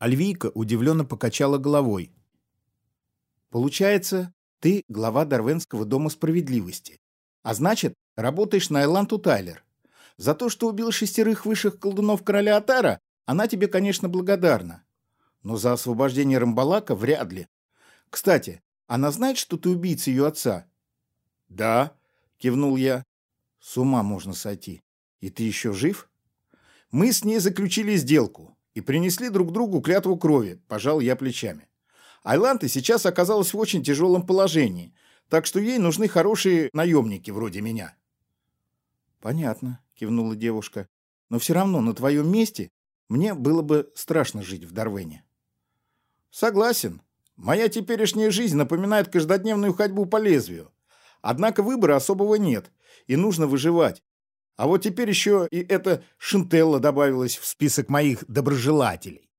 Альвийка удивленно покачала головой. «Получается, ты глава Дарвенского дома справедливости. А значит, работаешь на Эланту Тайлер. За то, что убил шестерых высших колдунов короля Атара, она тебе, конечно, благодарна. Но за освобождение Рамбалака вряд ли. Кстати, она знает, что ты убийца ее отца? Да, кивнул я. С ума можно сойти. И ты еще жив? Мы с ней заключили сделку и принесли друг другу клятву крови, пожал я плечами. Айланта сейчас оказалась в очень тяжелом положении, так что ей нужны хорошие наемники вроде меня. Понятно, кивнула девушка. Но все равно на твоем месте мне было бы страшно жить в Дарвене. Согласен. Моя теперешняя жизнь напоминает каждодневную ходьбу по лезвию. Однако выбора особого нет, и нужно выживать. А вот теперь еще и эта Шинтелла добавилась в список моих доброжелателей.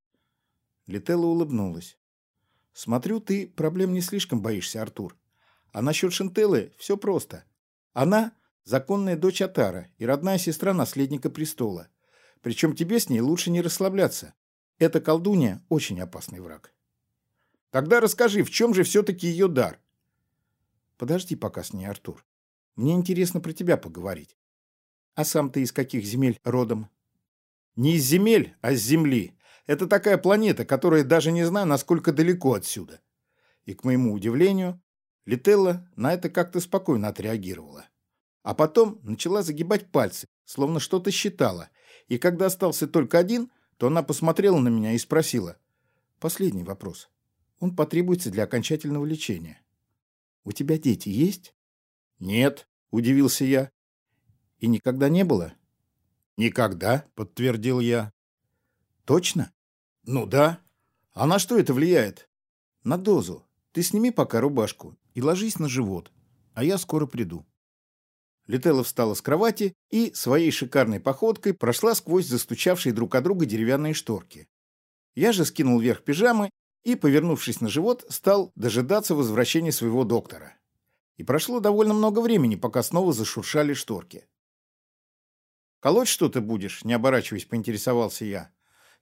Лителла улыбнулась. «Смотрю, ты проблем не слишком боишься, Артур. А насчет Шинтеллы все просто. Она – законная дочь Атара и родная сестра наследника престола. Причем тебе с ней лучше не расслабляться. Эта колдунья – очень опасный враг». «Тогда расскажи, в чем же все-таки ее дар?» «Подожди пока с ней, Артур. Мне интересно про тебя поговорить. А сам ты из каких земель родом? Не из земель, а с земли. Это такая планета, которая даже не знаю, насколько далеко отсюда. И, к моему удивлению, Лителла на это как-то спокойно отреагировала. А потом начала загибать пальцы, словно что-то считала. И когда остался только один, то она посмотрела на меня и спросила. Последний вопрос. Он потребуется для окончательного лечения. У тебя дети есть? Нет, удивился я. И никогда не было? Никогда, подтвердил я. Точно? Ну да. А на что это влияет? На дозу. Ты сними пока рубашку и ложись на живот, а я скоро приду. Летела встала с кровати и своей шикарной походкой прошла сквозь застучавшие друг от друга деревянные шторки. Я же скинул вверх пижамы и, повернувшись на живот, стал дожидаться возвращения своего доктора. И прошло довольно много времени, пока снова зашуршали шторки. «Колоть что-то будешь?» — не оборачиваясь, поинтересовался я.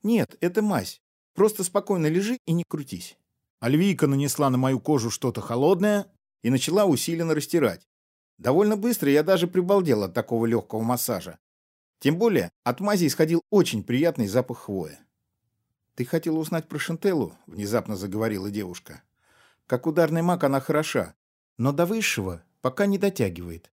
«Нет, это мазь. Просто спокойно лежи и не крутись». Альвийка нанесла на мою кожу что-то холодное и начала усиленно растирать. Довольно быстро я даже прибалдел от такого легкого массажа. Тем более от мази исходил очень приятный запах хвои. «Ты хотела узнать про Шантеллу?» — внезапно заговорила девушка. «Как ударный маг она хороша, но до высшего пока не дотягивает.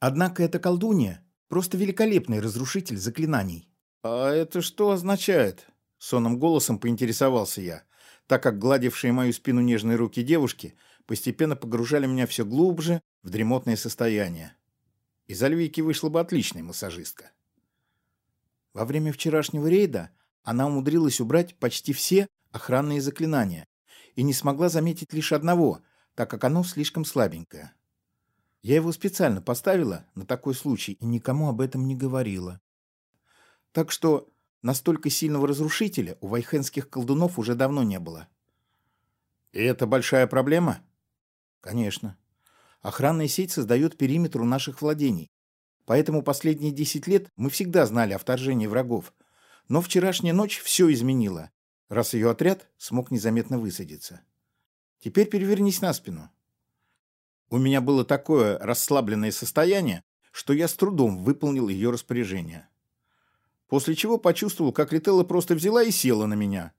Однако эта колдунья Просто великолепный разрушитель заклинаний. «А это что означает?» — сонным голосом поинтересовался я, так как гладившие мою спину нежные руки девушки постепенно погружали меня все глубже в дремотное состояние. Из Альвийки вышла бы отличная массажистка. Во время вчерашнего рейда она умудрилась убрать почти все охранные заклинания и не смогла заметить лишь одного, так как оно слишком слабенькое. Я его специально поставила на такой случай и никому об этом не говорила. Так что настолько сильного разрушителя у вайхенских колдунов уже давно не было. И это большая проблема? Конечно. Охранная сеть создает периметр у наших владений. Поэтому последние 10 лет мы всегда знали о вторжении врагов. Но вчерашняя ночь все изменила, раз ее отряд смог незаметно высадиться. Теперь перевернись на спину. У меня было такое расслабленное состояние, что я с трудом выполнил ее распоряжение. После чего почувствовал, как Летелла просто взяла и села на меня.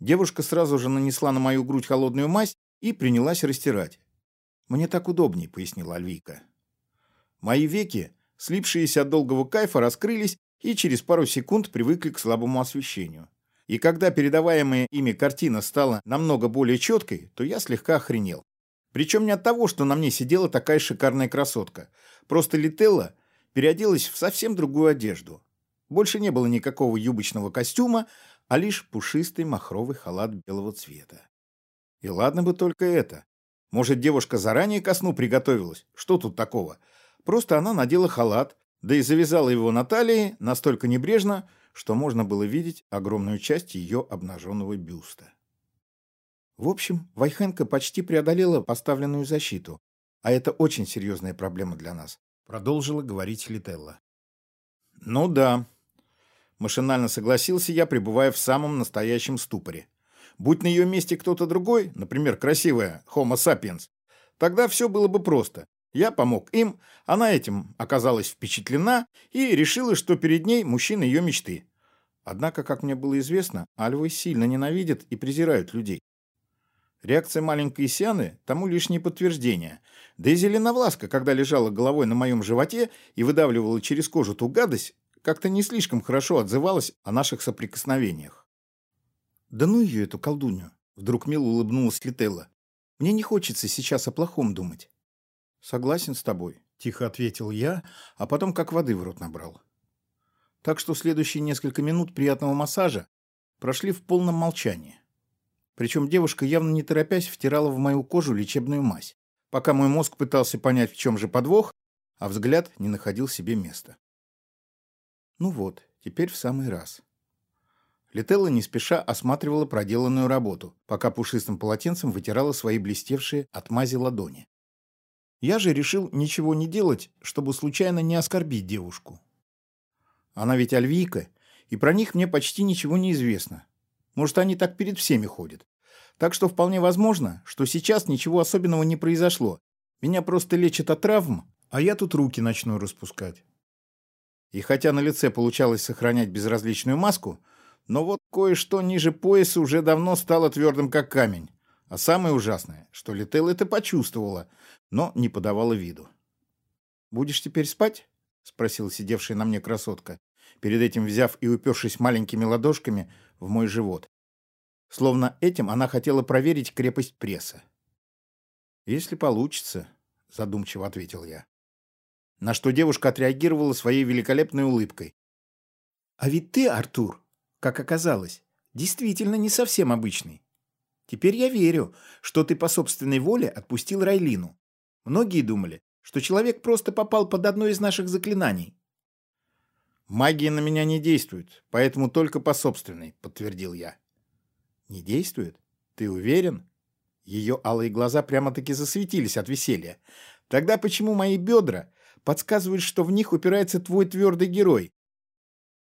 Девушка сразу же нанесла на мою грудь холодную мазь и принялась растирать. «Мне так удобнее», — пояснила Альвийка. Мои веки, слипшиеся от долгого кайфа, раскрылись и через пару секунд привыкли к слабому освещению. И когда передаваемая ими картина стала намного более четкой, то я слегка охренел. Причем не от того, что на мне сидела такая шикарная красотка. Просто Лителла переоделась в совсем другую одежду. Больше не было никакого юбочного костюма, а лишь пушистый махровый халат белого цвета. И ладно бы только это. Может, девушка заранее ко сну приготовилась? Что тут такого? Просто она надела халат, да и завязала его на талии настолько небрежно, что можно было видеть огромную часть ее обнаженного бюста. В общем, Вайхенко почти преодолела поставленную защиту, а это очень серьезная проблема для нас, продолжила говорить Лителла. Ну да. Машинально согласился я, пребывая в самом настоящем ступоре. Будь на ее месте кто-то другой, например, красивая Homo sapiens, тогда все было бы просто. Я помог им, она этим оказалась впечатлена и решила, что перед ней мужчина ее мечты. Однако, как мне было известно, альвы сильно ненавидят и презирают людей. Реакция маленькой Сианы тому лишнее подтверждение. Да и Зеленовласка, когда лежала головой на моем животе и выдавливала через кожу ту гадость, как-то не слишком хорошо отзывалась о наших соприкосновениях. «Да ну ее, эту колдунью!» — вдруг мило улыбнулась Лителла. «Мне не хочется сейчас о плохом думать». «Согласен с тобой», — тихо ответил я, а потом как воды в рот набрал. Так что следующие несколько минут приятного массажа прошли в полном молчании. Причем девушка, явно не торопясь, втирала в мою кожу лечебную мазь, пока мой мозг пытался понять, в чем же подвох, а взгляд не находил себе места. Ну вот, теперь в самый раз. Летелла не спеша осматривала проделанную работу, пока пушистым полотенцем вытирала свои блестевшие от мази ладони. Я же решил ничего не делать, чтобы случайно не оскорбить девушку. Она ведь альвийка, и про них мне почти ничего не известно. Может, они так перед всеми ходят. Так что вполне возможно, что сейчас ничего особенного не произошло. Меня просто лечат от травм, а я тут руки начну распускать. И хотя на лице получалось сохранять безразличную маску, но вот кое-что ниже пояса уже давно стало твердым, как камень. А самое ужасное, что Летел это почувствовала, но не подавала виду. «Будешь теперь спать?» — спросила сидевшая на мне красотка, перед этим взяв и упершись маленькими ладошками в мой живот. Словно этим она хотела проверить крепость пресса. «Если получится», — задумчиво ответил я. На что девушка отреагировала своей великолепной улыбкой. «А ведь ты, Артур, как оказалось, действительно не совсем обычный. Теперь я верю, что ты по собственной воле отпустил Райлину. Многие думали, что человек просто попал под одно из наших заклинаний. «Магия на меня не действует, поэтому только по собственной», — подтвердил я. «Не действует? Ты уверен?» Ее алые глаза прямо-таки засветились от веселья. «Тогда почему мои бедра подсказывают, что в них упирается твой твердый герой?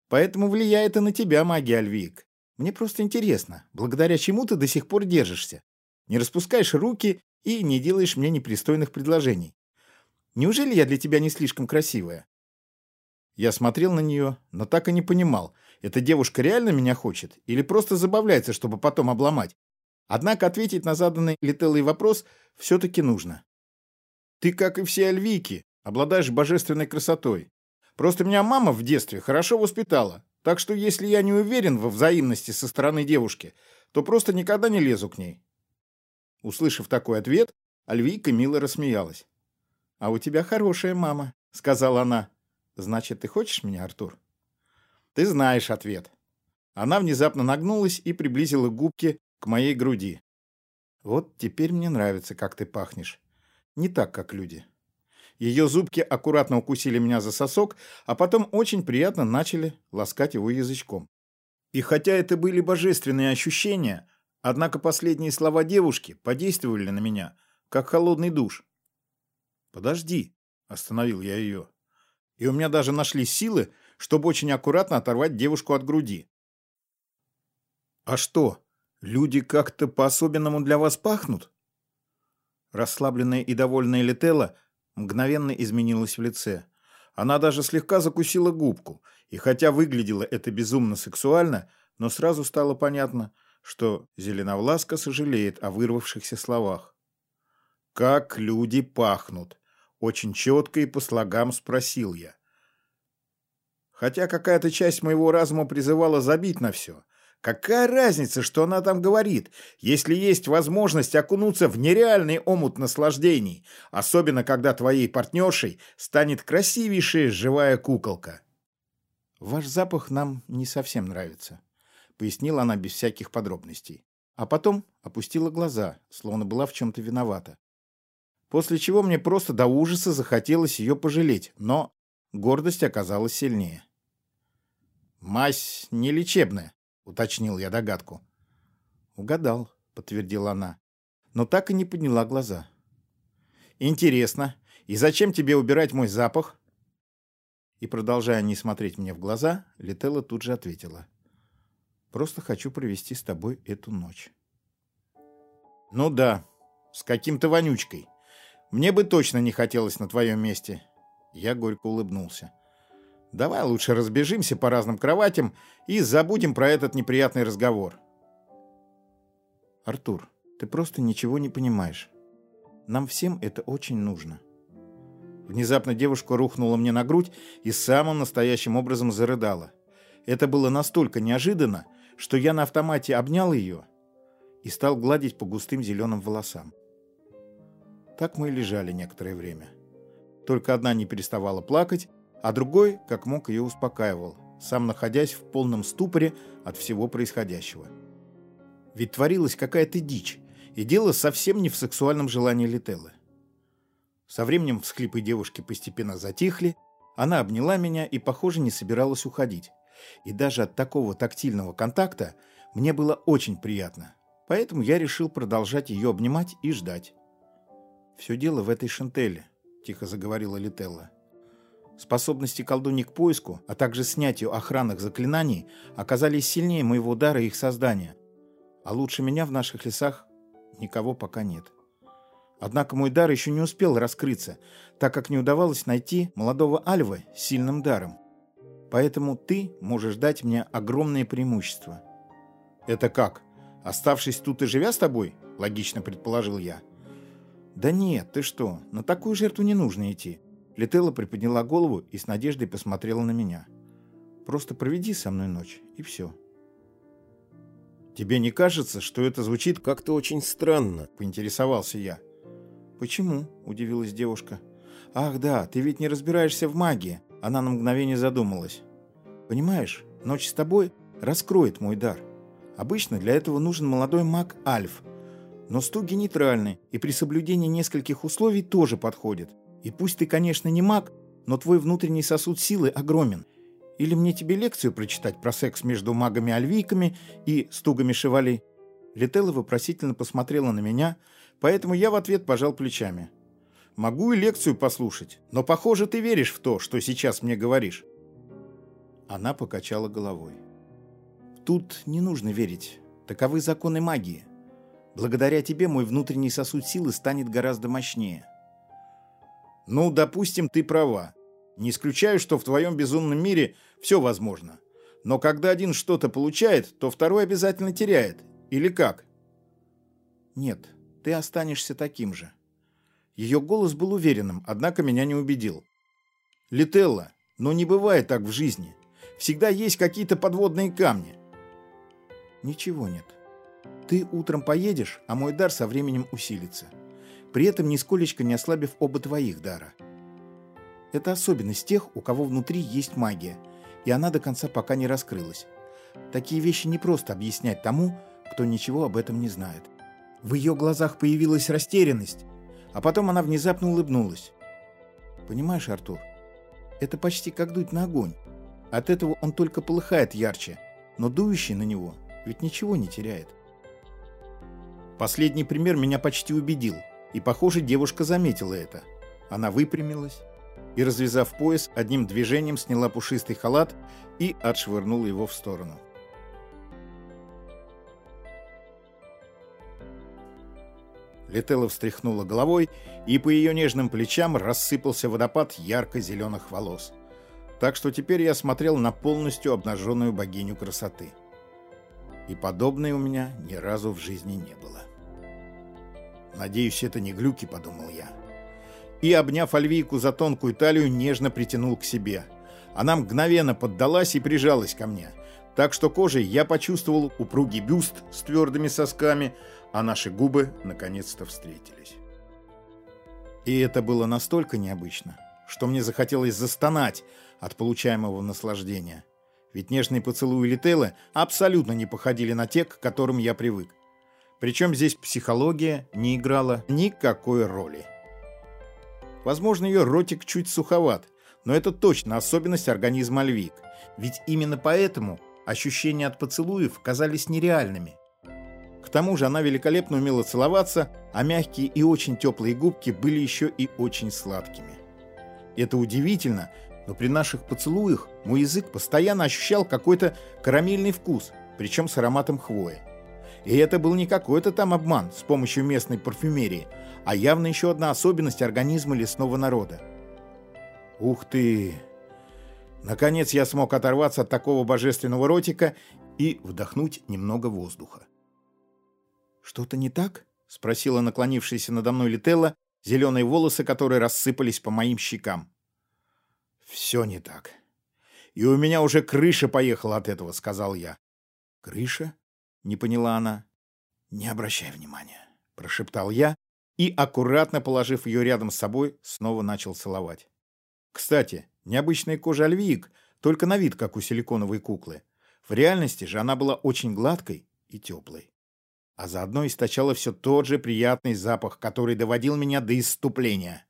Поэтому влияет и на тебя магия, Альвик. Мне просто интересно, благодаря чему ты до сих пор держишься? Не распускаешь руки и не делаешь мне непристойных предложений. Неужели я для тебя не слишком красивая?» Я смотрел на нее, но так и не понимал, эта девушка реально меня хочет или просто забавляется, чтобы потом обломать. Однако ответить на заданный Лителлой вопрос все-таки нужно. «Ты, как и все альвийки, обладаешь божественной красотой. Просто меня мама в детстве хорошо воспитала, так что если я не уверен во взаимности со стороны девушки, то просто никогда не лезу к ней». Услышав такой ответ, Альвийка мило рассмеялась. «А у тебя хорошая мама», — сказала она. Значит, ты хочешь меня, Артур? Ты знаешь ответ. Она внезапно нагнулась и приблизила губки к моей груди. Вот теперь мне нравится, как ты пахнешь. Не так, как люди. Ее зубки аккуратно укусили меня за сосок, а потом очень приятно начали ласкать его язычком. И хотя это были божественные ощущения, однако последние слова девушки подействовали на меня, как холодный душ. «Подожди», — остановил я ее и у меня даже нашлись силы, чтобы очень аккуратно оторвать девушку от груди. «А что, люди как-то по-особенному для вас пахнут?» Расслабленная и довольная Летела мгновенно изменилась в лице. Она даже слегка закусила губку, и хотя выглядело это безумно сексуально, но сразу стало понятно, что Зеленовласка сожалеет о вырвавшихся словах. «Как люди пахнут!» Очень четко и по слогам спросил я. Хотя какая-то часть моего разума призывала забить на все. Какая разница, что она там говорит, если есть возможность окунуться в нереальный омут наслаждений, особенно когда твоей партнершей станет красивейшая живая куколка? «Ваш запах нам не совсем нравится», — пояснила она без всяких подробностей. А потом опустила глаза, словно была в чем-то виновата. После чего мне просто до ужаса захотелось ее пожалеть, но гордость оказалась сильнее. «Мазь не лечебная», — уточнил я догадку. «Угадал», — подтвердила она, но так и не подняла глаза. «Интересно, и зачем тебе убирать мой запах?» И, продолжая не смотреть мне в глаза, Летела тут же ответила. «Просто хочу провести с тобой эту ночь». «Ну да, с каким-то вонючкой. Мне бы точно не хотелось на твоем месте». Я горько улыбнулся. «Давай лучше разбежимся по разным кроватям и забудем про этот неприятный разговор». «Артур, ты просто ничего не понимаешь. Нам всем это очень нужно». Внезапно девушка рухнула мне на грудь и самым настоящим образом зарыдала. Это было настолько неожиданно, что я на автомате обнял ее и стал гладить по густым зеленым волосам. Так мы и лежали некоторое время. Только одна не переставала плакать, а другой, как мог, ее успокаивал, сам находясь в полном ступоре от всего происходящего. Ведь творилась какая-то дичь, и дело совсем не в сексуальном желании Лителлы. Со временем всхлипы девушки постепенно затихли, она обняла меня и, похоже, не собиралась уходить. И даже от такого тактильного контакта мне было очень приятно. Поэтому я решил продолжать ее обнимать и ждать. «Все дело в этой шантеле», — тихо заговорила Лителла. Способности колдуньи к поиску, а также снятию охранных заклинаний оказались сильнее моего дара их создания. А лучше меня в наших лесах никого пока нет. Однако мой дар еще не успел раскрыться, так как не удавалось найти молодого Альва с сильным даром. Поэтому ты можешь дать мне огромное преимущество. «Это как? Оставшись тут и живя с тобой?» – логично предположил я. «Да нет, ты что, на такую жертву не нужно идти». Летела приподняла голову и с надеждой посмотрела на меня. «Просто проведи со мной ночь, и все». «Тебе не кажется, что это звучит как-то очень странно?» – поинтересовался я. «Почему?» – удивилась девушка. «Ах да, ты ведь не разбираешься в магии!» Она на мгновение задумалась. «Понимаешь, ночь с тобой раскроет мой дар. Обычно для этого нужен молодой маг Альф. Но стуги нейтральны, и при соблюдении нескольких условий тоже подходит. И пусть ты, конечно, не маг, но твой внутренний сосуд силы огромен. Или мне тебе лекцию прочитать про секс между магами-альвийками и стугами шевали?» Летела вопросительно посмотрела на меня – Поэтому я в ответ пожал плечами. Могу и лекцию послушать, но, похоже, ты веришь в то, что сейчас мне говоришь. Она покачала головой. Тут не нужно верить. Таковы законы магии. Благодаря тебе мой внутренний сосуд силы станет гораздо мощнее. Ну, допустим, ты права. Не исключаю, что в твоем безумном мире все возможно. Но когда один что-то получает, то второй обязательно теряет. Или как? Нет, ты останешься таким же». Ее голос был уверенным, однако меня не убедил. «Лителла, но не бывает так в жизни. Всегда есть какие-то подводные камни». «Ничего нет. Ты утром поедешь, а мой дар со временем усилится. При этом нисколечко не ослабив оба твоих дара. Это особенность тех, у кого внутри есть магия, и она до конца пока не раскрылась. Такие вещи не просто объяснять тому, кто ничего об этом не знает. В ее глазах появилась растерянность, а потом она внезапно улыбнулась. «Понимаешь, Артур, это почти как дуть на огонь. От этого он только полыхает ярче, но дующий на него ведь ничего не теряет». Последний пример меня почти убедил, и, похоже, девушка заметила это. Она выпрямилась и, развязав пояс, одним движением сняла пушистый халат и отшвырнула его в сторону. Летела встряхнула головой, и по ее нежным плечам рассыпался водопад ярко-зеленых волос. Так что теперь я смотрел на полностью обнаженную богиню красоты. И подобной у меня ни разу в жизни не было. «Надеюсь, это не глюки», — подумал я. И, обняв Альвийку за тонкую талию, нежно притянул к себе. Она мгновенно поддалась и прижалась ко мне. Так что кожей я почувствовал упругий бюст с твердыми сосками, а наши губы наконец-то встретились. И это было настолько необычно, что мне захотелось застонать от получаемого наслаждения. Ведь нежные поцелуи Лителлы абсолютно не походили на те, к которым я привык. Причем здесь психология не играла никакой роли. Возможно, ее ротик чуть суховат, но это точно особенность организма львик. Ведь именно поэтому ощущения от поцелуев казались нереальными. К тому же она великолепно умела целоваться, а мягкие и очень теплые губки были еще и очень сладкими. Это удивительно, но при наших поцелуях мой язык постоянно ощущал какой-то карамельный вкус, причем с ароматом хвои. И это был не какой-то там обман с помощью местной парфюмерии, а явно еще одна особенность организма лесного народа. Ух ты! Наконец я смог оторваться от такого божественного ротика и вдохнуть немного воздуха. «Что-то не так?» — спросила наклонившаяся надо мной Лителла, зеленые волосы которые рассыпались по моим щекам. «Все не так. И у меня уже крыша поехала от этого», — сказал я. «Крыша?» — не поняла она. «Не обращай внимания», — прошептал я и, аккуратно положив ее рядом с собой, снова начал целовать. Кстати, необычная кожа альвиек, только на вид, как у силиконовой куклы. В реальности же она была очень гладкой и теплой. А заодно источала все тот же приятный запах, который доводил меня до исступления.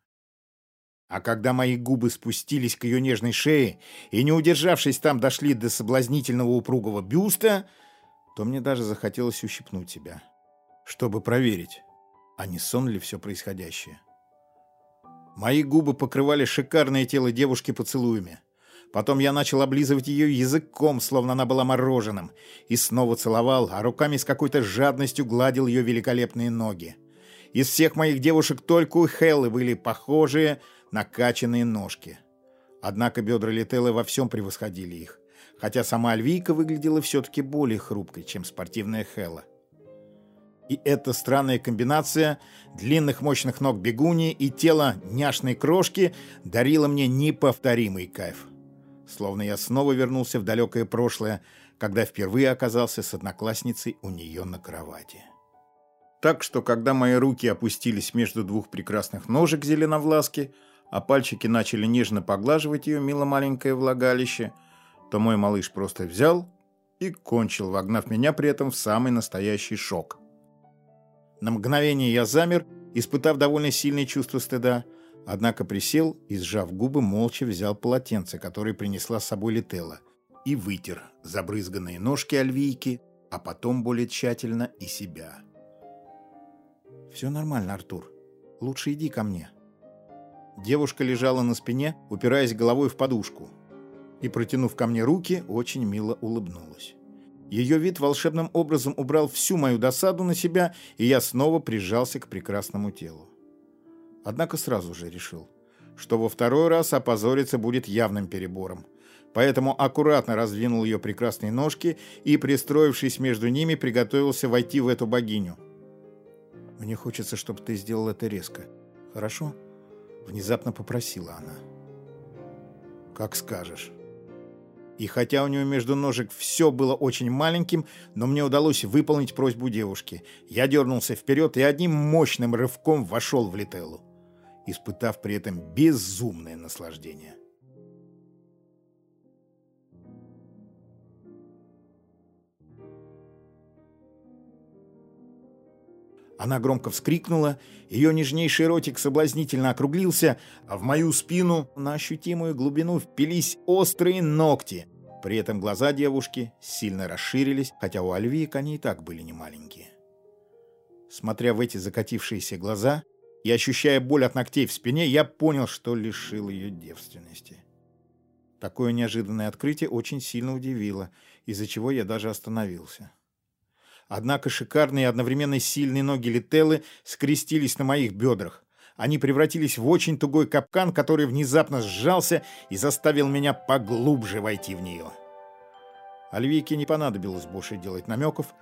А когда мои губы спустились к ее нежной шее и, не удержавшись там, дошли до соблазнительного упругого бюста, то мне даже захотелось ущипнуть себя, чтобы проверить, а не сон ли все происходящее. Мои губы покрывали шикарное тело девушки поцелуями. Потом я начал облизывать ее языком, словно она была мороженым, и снова целовал, а руками с какой-то жадностью гладил ее великолепные ноги. Из всех моих девушек только у Хеллы были похожие накачанные ножки. Однако бедра Лителлы во всем превосходили их, хотя сама Альвийка выглядела все-таки более хрупкой, чем спортивная Хелла. И эта странная комбинация длинных мощных ног бегуни и тела няшной крошки дарила мне неповторимый кайф. Словно я снова вернулся в далекое прошлое, когда впервые оказался с одноклассницей у нее на кровати. Так что, когда мои руки опустились между двух прекрасных ножек зеленовласки, а пальчики начали нежно поглаживать ее мило маленькое влагалище, то мой малыш просто взял и кончил, вогнав меня при этом в самый настоящий шок. На мгновение я замер, испытав довольно сильное чувство стыда, однако присел и, сжав губы, молча взял полотенце, которое принесла с собой Летела, и вытер забрызганные ножки альвийки, а потом более тщательно и себя. «Все нормально, Артур. Лучше иди ко мне». Девушка лежала на спине, упираясь головой в подушку, и, протянув ко мне руки, очень мило улыбнулась. Ее вид волшебным образом убрал всю мою досаду на себя, и я снова прижался к прекрасному телу. Однако сразу же решил, что во второй раз опозориться будет явным перебором. Поэтому аккуратно раздвинул ее прекрасные ножки и, пристроившись между ними, приготовился войти в эту богиню. «Мне хочется, чтобы ты сделал это резко. Хорошо?» Внезапно попросила она. «Как скажешь». И хотя у нее между ножек все было очень маленьким, но мне удалось выполнить просьбу девушки. Я дернулся вперед и одним мощным рывком вошел в Лителлу, испытав при этом безумное наслаждение. Она громко вскрикнула, ее нежнейший ротик соблазнительно округлился, а в мою спину на ощутимую глубину впились острые ногти. При этом глаза девушки сильно расширились, хотя у Альвиек они и так были немаленькие. Смотря в эти закатившиеся глаза и ощущая боль от ногтей в спине, я понял, что лишил ее девственности. Такое неожиданное открытие очень сильно удивило, из-за чего я даже остановился. Однако шикарные и одновременно сильные ноги Лителлы скрестились на моих бедрах. Они превратились в очень тугой капкан, который внезапно сжался и заставил меня поглубже войти в нее. Альвийке не понадобилось больше делать намеков,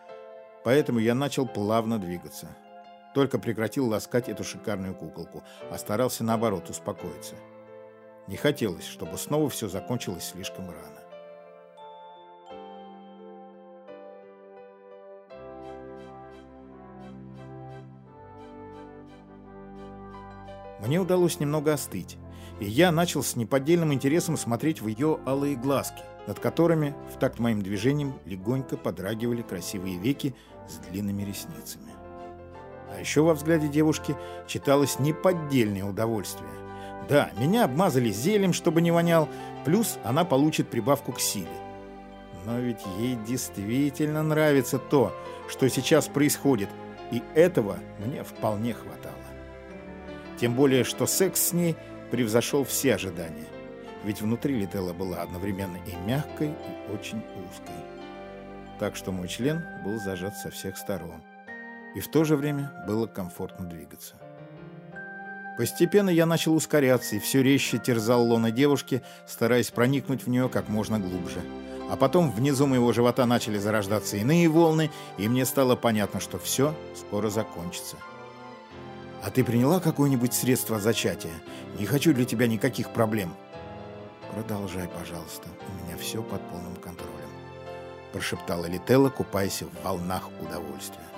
поэтому я начал плавно двигаться. Только прекратил ласкать эту шикарную куколку, а старался наоборот успокоиться. Не хотелось, чтобы снова все закончилось слишком рано. Мне удалось немного остыть, и я начал с неподдельным интересом смотреть в ее алые глазки, над которыми, в такт моим движением, легонько подрагивали красивые веки с длинными ресницами. А еще во взгляде девушки читалось неподдельное удовольствие. Да, меня обмазали зелем, чтобы не вонял, плюс она получит прибавку к силе. Но ведь ей действительно нравится то, что сейчас происходит, и этого мне вполне хватало. Тем более, что секс с ней превзошел все ожидания. ведь внутри Летела была одновременно и мягкой, и очень узкой. Так что мой член был зажат со всех сторон. И в то же время было комфортно двигаться. Постепенно я начал ускоряться и все резче терзал лона девушки, стараясь проникнуть в нее как можно глубже. А потом внизу моего живота начали зарождаться иные волны, и мне стало понятно, что все скоро закончится. «А ты приняла какое-нибудь средство зачатия? Не хочу для тебя никаких проблем». «Продолжай, пожалуйста, у меня все под полным контролем», – прошептала Лителла, купаясь в волнах удовольствия.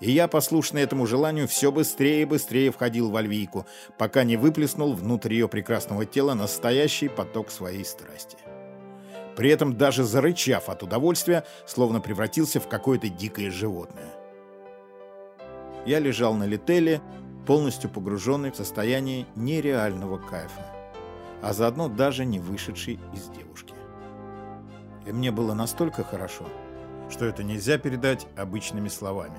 И я, послушный этому желанию, все быстрее и быстрее входил в Альвийку, пока не выплеснул внутрь ее прекрасного тела настоящий поток своей страсти. При этом даже зарычав от удовольствия, словно превратился в какое-то дикое животное. Я лежал на летеле, полностью погруженный в состояние нереального кайфа, а заодно даже не вышедший из девушки. И мне было настолько хорошо, что это нельзя передать обычными словами.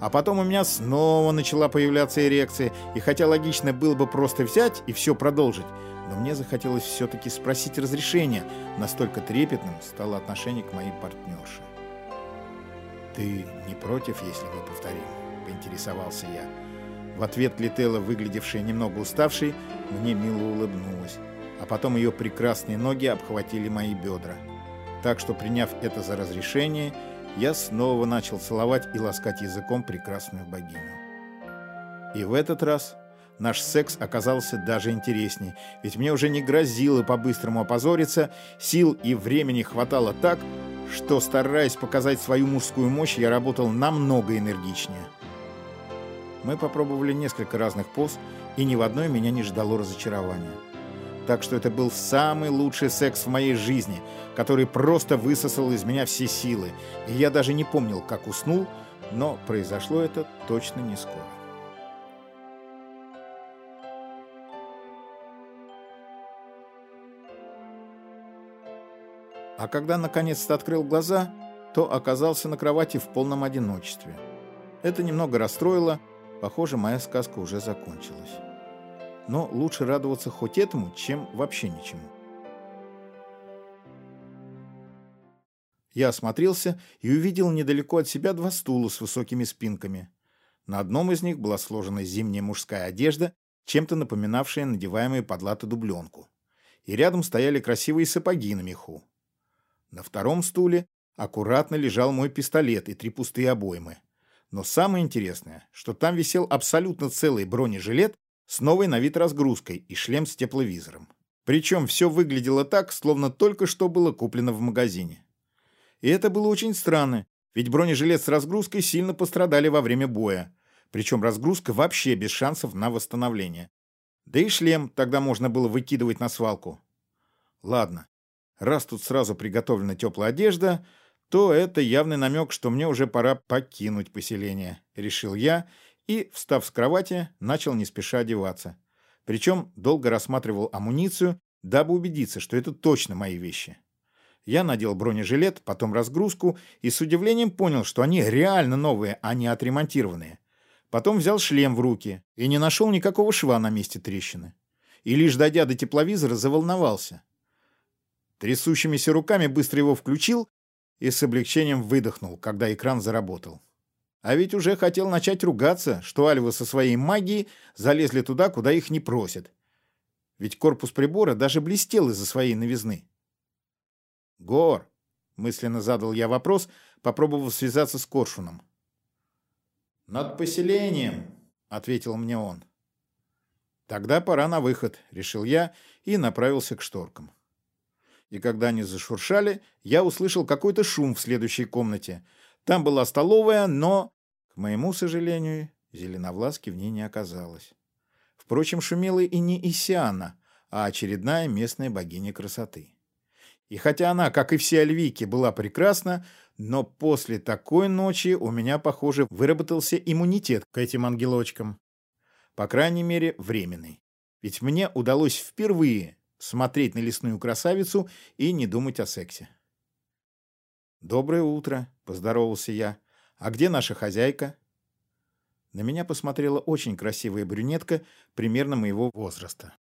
А потом у меня снова начала появляться эрекция, и хотя логично было бы просто взять и все продолжить, но мне захотелось все-таки спросить разрешения, настолько трепетным стало отношение к моей партнерше. «Ты не против, если мы повторим?» — поинтересовался я. В ответ Летела, выглядевшая немного уставшей, мне мило улыбнулась, а потом ее прекрасные ноги обхватили мои бедра. Так что, приняв это за разрешение, я снова начал целовать и ласкать языком прекрасную богиню. И в этот раз наш секс оказался даже интересней, ведь мне уже не грозило по-быстрому опозориться, сил и времени хватало так, что, стараясь показать свою мужскую мощь, я работал намного энергичнее. Мы попробовали несколько разных поз, и ни в одной меня не ждало разочарования так что это был самый лучший секс в моей жизни, который просто высосал из меня все силы, и я даже не помнил, как уснул, но произошло это точно не скоро. А когда наконец-то открыл глаза, то оказался на кровати в полном одиночестве. Это немного расстроило, похоже, моя сказка уже закончилась но лучше радоваться хоть этому, чем вообще ничему. Я осмотрелся и увидел недалеко от себя два стула с высокими спинками. На одном из них была сложена зимняя мужская одежда, чем-то напоминавшая надеваемые под латы дубленку. И рядом стояли красивые сапоги на меху. На втором стуле аккуратно лежал мой пистолет и три пустые обоймы. Но самое интересное, что там висел абсолютно целый бронежилет с новой на вид разгрузкой и шлем с тепловизором. Причем все выглядело так, словно только что было куплено в магазине. И это было очень странно, ведь бронежилет с разгрузкой сильно пострадали во время боя. Причем разгрузка вообще без шансов на восстановление. Да и шлем тогда можно было выкидывать на свалку. Ладно, раз тут сразу приготовлена теплая одежда, то это явный намек, что мне уже пора покинуть поселение, решил я и, встав с кровати, начал не спеша одеваться. Причем долго рассматривал амуницию, дабы убедиться, что это точно мои вещи. Я надел бронежилет, потом разгрузку и с удивлением понял, что они реально новые, а не отремонтированные. Потом взял шлем в руки и не нашел никакого шва на месте трещины. И лишь дойдя до тепловизора, заволновался. Трясущимися руками быстро его включил и с облегчением выдохнул, когда экран заработал. А ведь уже хотел начать ругаться, что альвы со своей магией залезли туда, куда их не просят. Ведь корпус прибора даже блестел из-за своей новизны. «Гор», — мысленно задал я вопрос, попробовав связаться с Коршуном. «Над поселением», — ответил мне он. «Тогда пора на выход», — решил я и направился к шторкам. И когда они зашуршали, я услышал какой-то шум в следующей комнате — там была столовая, но, к моему сожалению, Зеленовласки в ней не оказалось. Впрочем, шумела и не Исиана, а очередная местная богиня красоты. И хотя она, как и все альвики, была прекрасна, но после такой ночи у меня, похоже, выработался иммунитет к этим ангелочкам. По крайней мере, временный. Ведь мне удалось впервые смотреть на лесную красавицу и не думать о сексе. «Доброе утро», — поздоровался я. А где наша хозяйка? На меня посмотрела очень красивая брюнетка примерно моего возраста.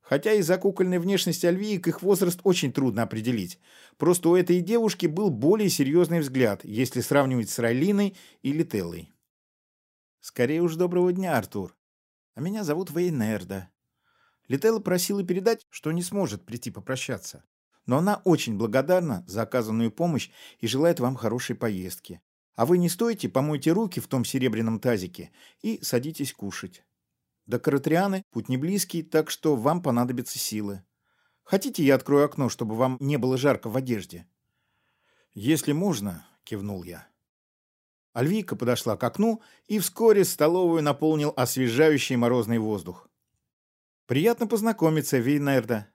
Хотя из-за кукольной внешности Альвиек их возраст очень трудно определить. Просто у этой девушки был более серьезный взгляд, если сравнивать с Райлиной или Теллой. «Скорее уж доброго дня, Артур. А меня зовут Вейнерда». Лителла просила передать, что не сможет прийти попрощаться. Но она очень благодарна за оказанную помощь и желает вам хорошей поездки. А вы не стоите, помойте руки в том серебряном тазике и садитесь кушать. До Каратрианы путь не близкий, так что вам понадобятся силы. Хотите, я открою окно, чтобы вам не было жарко в одежде? Если можно, кивнул я. Альвийка подошла к окну, и вскоре столовую наполнил освежающий морозный воздух. «Приятно познакомиться, Вейнерда».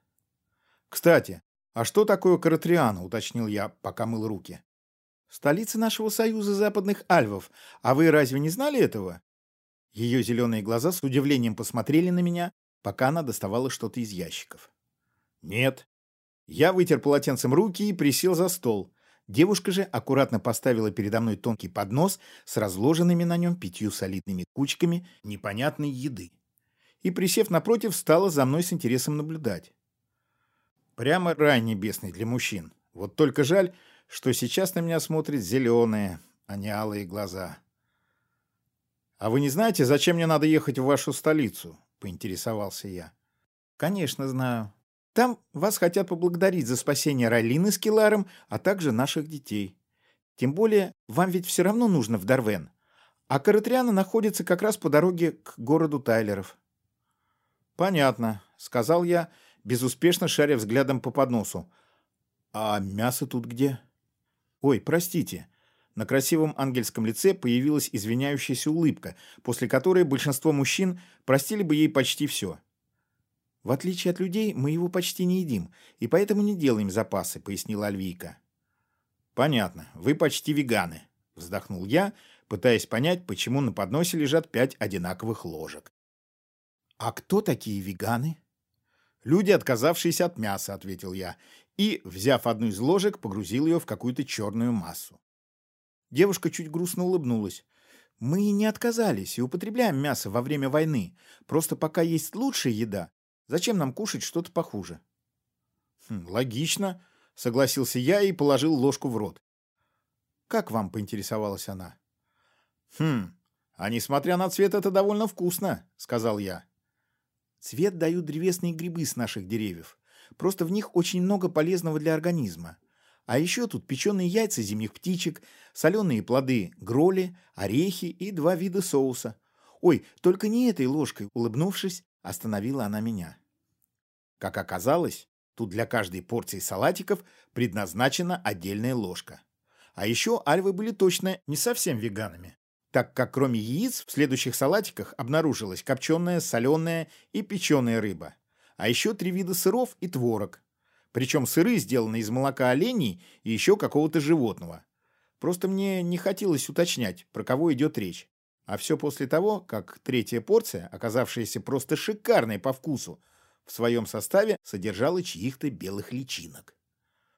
«Кстати, а что такое Каратриана?» — уточнил я, пока мыл руки. «Столица нашего союза западных альвов. А вы разве не знали этого?» Ее зеленые глаза с удивлением посмотрели на меня, пока она доставала что-то из ящиков. «Нет». Я вытер полотенцем руки и присел за стол. Девушка же аккуратно поставила передо мной тонкий поднос с разложенными на нем пятью солидными кучками непонятной еды. И, присев напротив, стала за мной с интересом наблюдать. Прямо рай небесный для мужчин. Вот только жаль, что сейчас на меня смотрят зеленые, а не алые глаза. «А вы не знаете, зачем мне надо ехать в вашу столицу?» — поинтересовался я. «Конечно знаю. Там вас хотят поблагодарить за спасение Райлины с Киларом, а также наших детей. Тем более, вам ведь все равно нужно в Дарвен. А Каратриана находится как раз по дороге к городу Тайлеров». «Понятно», — сказал я, безуспешно шаря взглядом по подносу. «А мясо тут где?» «Ой, простите». На красивом ангельском лице появилась извиняющаяся улыбка, после которой большинство мужчин простили бы ей почти все. «В отличие от людей, мы его почти не едим, и поэтому не делаем запасы», — пояснила Альвийка. «Понятно, вы почти веганы», — вздохнул я, пытаясь понять, почему на подносе лежат пять одинаковых ложек. «А кто такие веганы?» «Люди, отказавшиеся от мяса», — ответил я, и, взяв одну из ложек, погрузил ее в какую-то черную массу. Девушка чуть грустно улыбнулась. «Мы не отказались и употребляем мясо во время войны. Просто пока есть лучшая еда, зачем нам кушать что-то похуже?» хм, «Логично», — согласился я и положил ложку в рот. «Как вам?» — поинтересовалась она. «Хм, а несмотря на цвет, это довольно вкусно», — сказал я. «Цвет дают древесные грибы с наших деревьев. Просто в них очень много полезного для организма. А еще тут печеные яйца зимних птичек, соленые плоды гроли, орехи и два вида соуса. Ой, только не этой ложкой, улыбнувшись, остановила она меня. Как оказалось, тут для каждой порции салатиков предназначена отдельная ложка. А еще альвы были точно не совсем веганами, так как кроме яиц в следующих салатиках обнаружилась копченая, соленая и печеная рыба. А еще три вида сыров и творог, причем сыры сделаны из молока оленей и еще какого-то животного. Просто мне не хотелось уточнять, про кого идет речь. А все после того, как третья порция, оказавшаяся просто шикарной по вкусу, в своем составе содержала чьих-то белых личинок.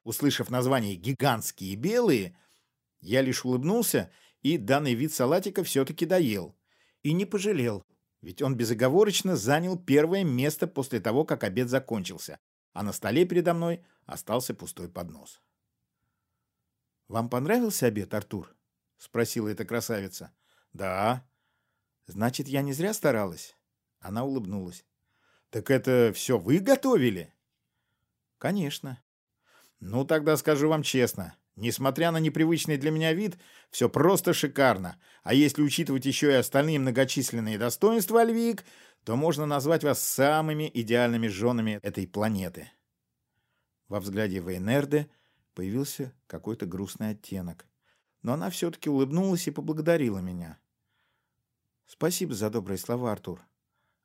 Услышав название «гигантские белые», я лишь улыбнулся и данный вид салатика все-таки доел. И не пожалел, ведь он безоговорочно занял первое место после того, как обед закончился, а на столе передо мной остался пустой поднос. «Вам понравился обед, Артур?» — спросила эта красавица. «Да». «Значит, я не зря старалась?» Она улыбнулась. «Так это все вы готовили?» «Конечно». «Ну, тогда скажу вам честно. Несмотря на непривычный для меня вид, все просто шикарно. А если учитывать еще и остальные многочисленные достоинства Альвик, то можно назвать вас самыми идеальными женами этой планеты. Во взгляде Вейнерды появился какой-то грустный оттенок. Но она все-таки улыбнулась и поблагодарила меня. «Спасибо за добрые слова, Артур.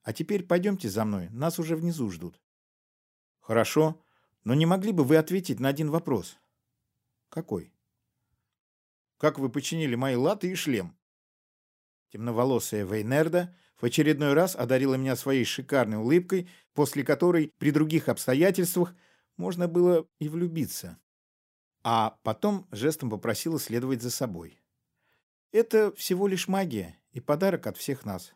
А теперь пойдемте за мной, нас уже внизу ждут». «Хорошо, но не могли бы вы ответить на один вопрос?» «Какой?» «Как вы починили мои латы и шлем?» Темноволосая Вейнерда в очередной раз одарила меня своей шикарной улыбкой, после которой при других обстоятельствах можно было и влюбиться. А потом жестом попросила следовать за собой. Это всего лишь магия и подарок от всех нас.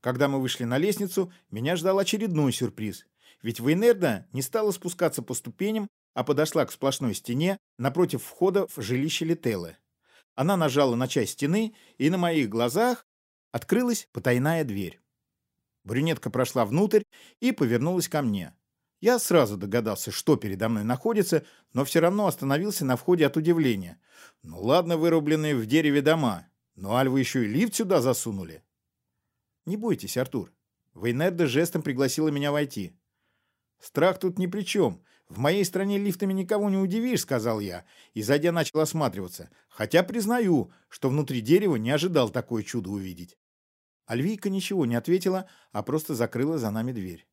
Когда мы вышли на лестницу, меня ждал очередной сюрприз. Ведь Вейнерда не стала спускаться по ступеням, а подошла к сплошной стене напротив входа в жилище Лителлы. Она нажала на часть стены, и на моих глазах открылась потайная дверь. Брюнетка прошла внутрь и повернулась ко мне. Я сразу догадался, что передо мной находится, но все равно остановился на входе от удивления. Ну ладно, вырубленные в дереве дома, но альвы еще и лифт сюда засунули. Не бойтесь, Артур. Вейнерда жестом пригласила меня войти. Страх тут ни при чем. В моей стране лифтами никого не удивишь, сказал я, и зайдя начал осматриваться. Хотя признаю, что внутри дерева не ожидал такое чудо увидеть. Альвийка ничего не ответила, а просто закрыла за нами дверь.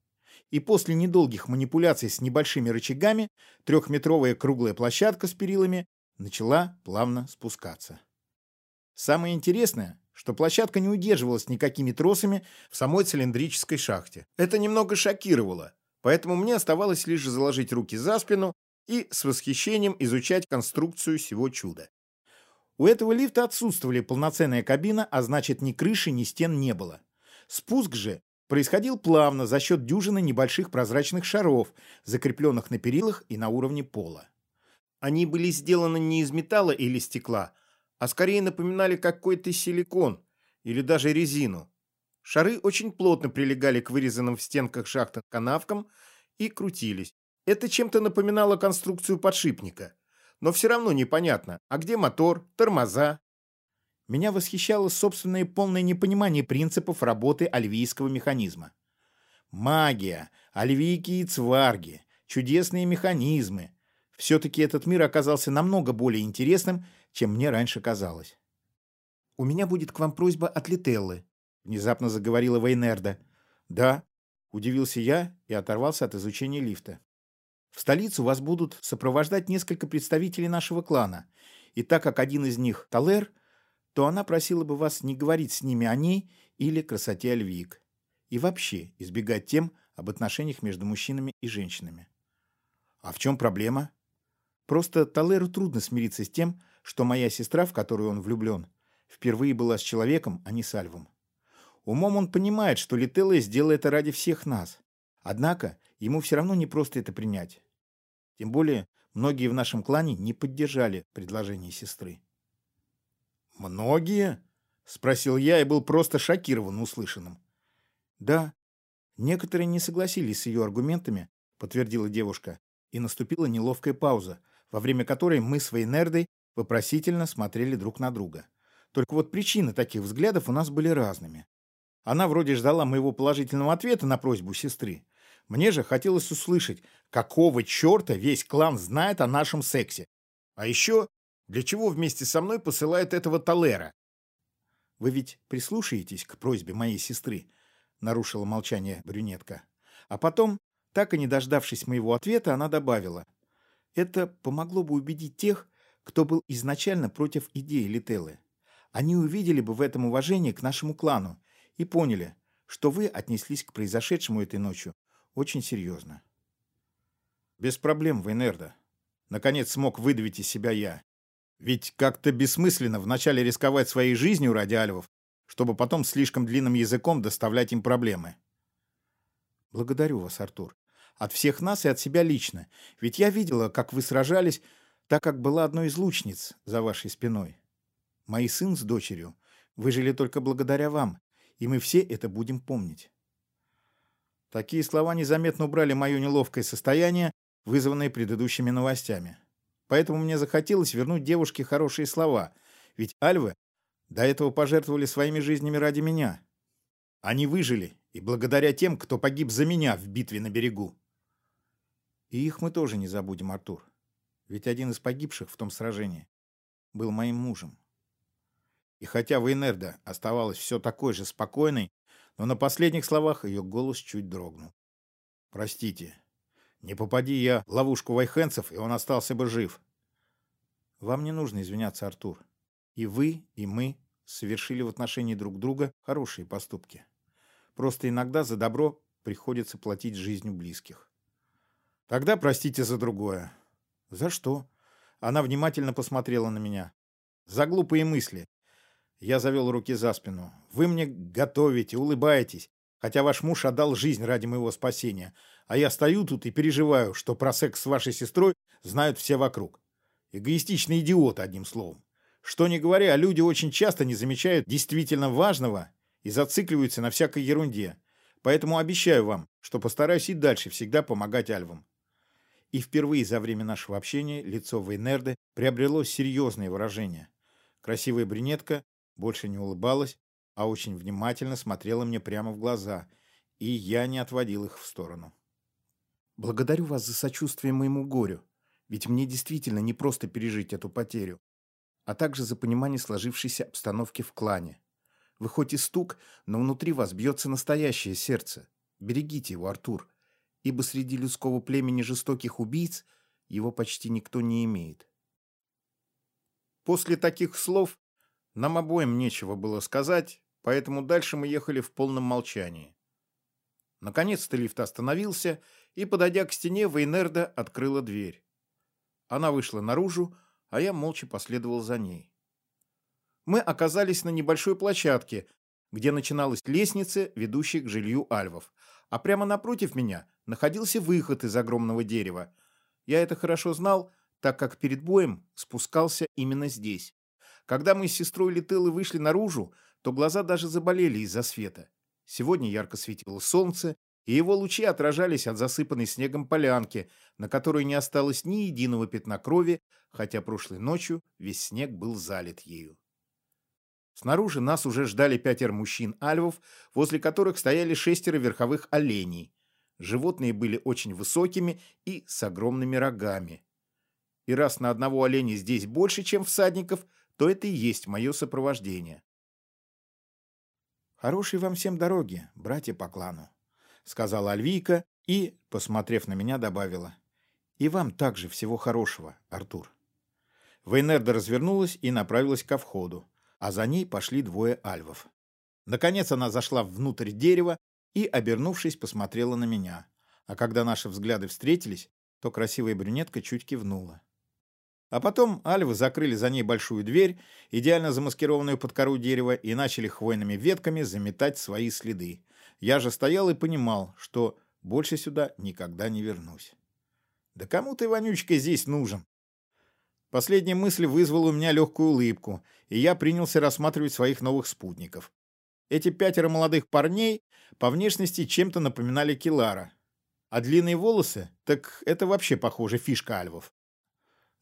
И после недолгих манипуляций с небольшими рычагами трехметровая круглая площадка с перилами начала плавно спускаться. Самое интересное, что площадка не удерживалась никакими тросами в самой цилиндрической шахте. Это немного шокировало, поэтому мне оставалось лишь заложить руки за спину и с восхищением изучать конструкцию всего чуда. У этого лифта отсутствовали полноценная кабина, а значит ни крыши, ни стен не было. Спуск же происходил плавно за счет дюжины небольших прозрачных шаров, закрепленных на перилах и на уровне пола. Они были сделаны не из металла или стекла, а скорее напоминали какой-то силикон или даже резину. Шары очень плотно прилегали к вырезанным в стенках шахтах канавкам и крутились. Это чем-то напоминало конструкцию подшипника – но все равно непонятно, а где мотор, тормоза? Меня восхищало собственное полное непонимание принципов работы альвийского механизма. Магия, альвийки и цварги, чудесные механизмы. Все-таки этот мир оказался намного более интересным, чем мне раньше казалось. «У меня будет к вам просьба от Лителлы», — внезапно заговорила Вейнерда. «Да», — удивился я и оторвался от изучения лифта. В столицу вас будут сопровождать несколько представителей нашего клана, и так как один из них – Талер, то она просила бы вас не говорить с ними о ней или красоте Альвик, и вообще избегать тем об отношениях между мужчинами и женщинами. А в чем проблема? Просто Талеру трудно смириться с тем, что моя сестра, в которую он влюблен, впервые была с человеком, а не с Альвом. Умом он понимает, что Лителла сделает это ради всех нас. Однако ему все равно не просто это принять. Тем более, многие в нашем клане не поддержали предложение сестры. «Многие?» — спросил я и был просто шокирован услышанным. «Да, некоторые не согласились с ее аргументами», — подтвердила девушка, и наступила неловкая пауза, во время которой мы с Вейнердой вопросительно смотрели друг на друга. Только вот причины таких взглядов у нас были разными. Она вроде ждала моего положительного ответа на просьбу сестры, мне же хотелось услышать, какого черта весь клан знает о нашем сексе. А еще, для чего вместе со мной посылают этого Талера? Вы ведь прислушаетесь к просьбе моей сестры, нарушила молчание брюнетка. А потом, так и не дождавшись моего ответа, она добавила. Это помогло бы убедить тех, кто был изначально против идеи Лителлы. Они увидели бы в этом уважение к нашему клану и поняли, что вы отнеслись к произошедшему этой ночью очень серьезно. Без проблем, Вейнерда. Наконец смог выдавить из себя я. Ведь как-то бессмысленно вначале рисковать своей жизнью ради альвов, чтобы потом слишком длинным языком доставлять им проблемы. Благодарю вас, Артур. От всех нас и от себя лично. Ведь я видела, как вы сражались, так как была одной из лучниц за вашей спиной. Мои сын с дочерью выжили только благодаря вам, и мы все это будем помнить. Такие слова незаметно убрали мое неловкое состояние, вызванное предыдущими новостями. Поэтому мне захотелось вернуть девушке хорошие слова, ведь альвы до этого пожертвовали своими жизнями ради меня. Они выжили, и благодаря тем, кто погиб за меня в битве на берегу. И их мы тоже не забудем, Артур. Ведь один из погибших в том сражении был моим мужем. И хотя Вейнерда оставалась все такой же спокойной, но на последних словах ее голос чуть дрогнул. «Простите, не попади я в ловушку вайхенцев, и он остался бы жив». «Вам не нужно извиняться, Артур. И вы, и мы совершили в отношении друг друга хорошие поступки. Просто иногда за добро приходится платить жизнью близких». «Тогда простите за другое». «За что?» Она внимательно посмотрела на меня. «За глупые мысли, Я завел руки за спину. «Вы мне готовите, улыбаетесь, хотя ваш муж отдал жизнь ради моего спасения, а я стою тут и переживаю, что про секс с вашей сестрой знают все вокруг. Эгоистичный идиот, одним словом. Что не говоря, люди очень часто не замечают действительно важного и зацикливаются на всякой ерунде. Поэтому обещаю вам, что постараюсь и дальше всегда помогать альвам. И впервые за время нашего общения лицо Вейнерды приобрело серьезное выражение. Красивая брюнетка больше не улыбалась, а очень внимательно смотрела мне прямо в глаза, и я не отводил их в сторону. «Благодарю вас за сочувствие моему горю, ведь мне действительно не просто пережить эту потерю, а также за понимание сложившейся обстановки в клане. Вы хоть и стук, но внутри вас бьется настоящее сердце. Берегите его, Артур, ибо среди людского племени жестоких убийц его почти никто не имеет. После таких слов нам обоим нечего было сказать, поэтому дальше мы ехали в полном молчании. Наконец-то лифт остановился, и, подойдя к стене, Вейнерда открыла дверь. Она вышла наружу, а я молча последовал за ней мы оказались на небольшой площадке, где начиналась лестница, ведущая к жилью альвов. А прямо напротив меня находился выход из огромного дерева. Я это хорошо знал, так как перед боем спускался именно здесь. Когда мы с сестрой Летеллы вышли наружу, то глаза даже заболели из-за света. Сегодня ярко светило солнце, и его лучи отражались от засыпанной снегом полянки, на которой не осталось ни единого пятна крови, хотя прошлой ночью весь снег был залит ею. Снаружи нас уже ждали пятеро мужчин-альвов, возле которых стояли шестеро верховых оленей. Животные были очень высокими и с огромными рогами. И раз на одного оленя здесь больше, чем всадников, то это и есть мое сопровождение. «Хорошей вам всем дороги, братья по клану», — сказала Альвийка и, посмотрев на меня, добавила. «И вам также всего хорошего, Артур». Вейнерда развернулась и направилась ко входу а за ней пошли двое альвов. Наконец она зашла внутрь дерева и, обернувшись, посмотрела на меня. А когда наши взгляды встретились, то красивая брюнетка чуть кивнула. А потом альвы закрыли за ней большую дверь, идеально замаскированную под кору дерева, и начали хвойными ветками заметать свои следы. Я же стоял и понимал, что больше сюда никогда не вернусь. «Да кому ты, вонючка, здесь нужен?» Последняя мысль вызвала у меня легкую улыбку, и я принялся рассматривать своих новых спутников. Эти пятеро молодых парней по внешности чем-то напоминали Килара. А длинные волосы, так это вообще, похоже, фишка альвов.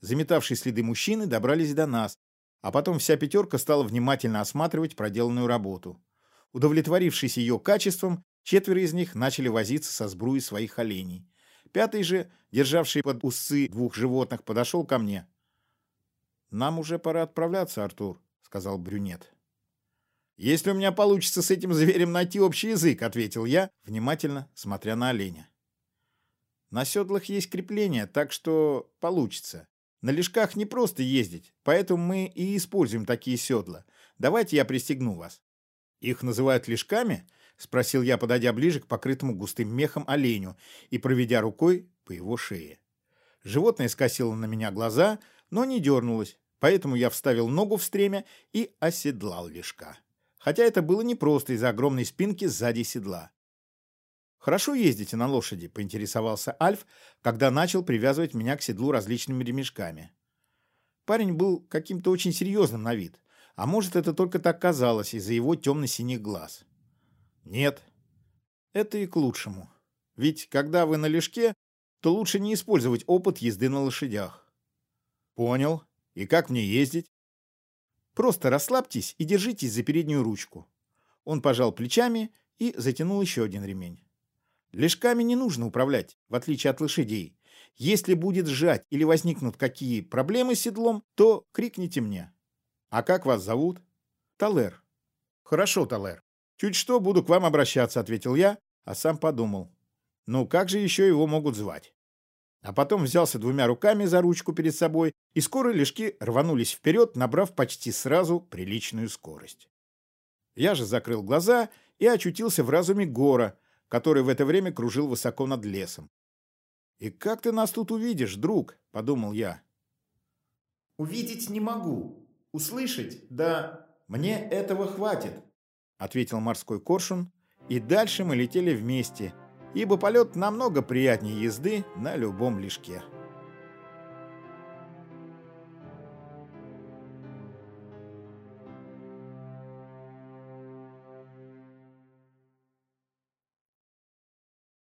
Заметавшие следы мужчины добрались до нас, а потом вся пятерка стала внимательно осматривать проделанную работу. Удовлетворившись ее качеством, четверо из них начали возиться со сбруей своих оленей. Пятый же, державший под усы двух животных, подошел ко мне. «Нам уже пора отправляться, Артур», — сказал брюнет. «Если у меня получится с этим зверем найти общий язык», — ответил я, внимательно смотря на оленя. «На седлах есть крепление, так что получится. На лежках не просто ездить, поэтому мы и используем такие седла. Давайте я пристегну вас». «Их называют лежками?» — спросил я, подойдя ближе к покрытому густым мехом оленю и проведя рукой по его шее. Животное скосило на меня глаза, но не дернулось, Поэтому я вставил ногу в стремя и оседлал лежка. Хотя это было непросто из-за огромной спинки сзади седла. «Хорошо ездите на лошади?» – поинтересовался Альф, когда начал привязывать меня к седлу различными ремешками. Парень был каким-то очень серьезным на вид, а может, это только так казалось из-за его темно-синих глаз. «Нет, это и к лучшему. Ведь когда вы на лежке, то лучше не использовать опыт езды на лошадях». «Понял», и как мне ездить? Просто расслабьтесь и держитесь за переднюю ручку. Он пожал плечами и затянул еще один ремень. Лежками не нужно управлять, в отличие от лошадей. Если будет сжать или возникнут какие проблемы с седлом, то крикните мне. А как вас зовут? Талер. Хорошо, Талер. Чуть что, буду к вам обращаться, ответил я, а сам подумал. Ну, как же еще его могут звать? а потом взялся двумя руками за ручку перед собой, и скоро лежки рванулись вперед, набрав почти сразу приличную скорость. Я же закрыл глаза и очутился в разуме Гора, который в это время кружил высоко над лесом. «И как ты нас тут увидишь, друг?» — подумал я. «Увидеть не могу. Услышать? Да. мне этого хватит», — ответил морской коршун, и дальше мы летели вместе, ибо полет намного приятнее езды на любом лежке.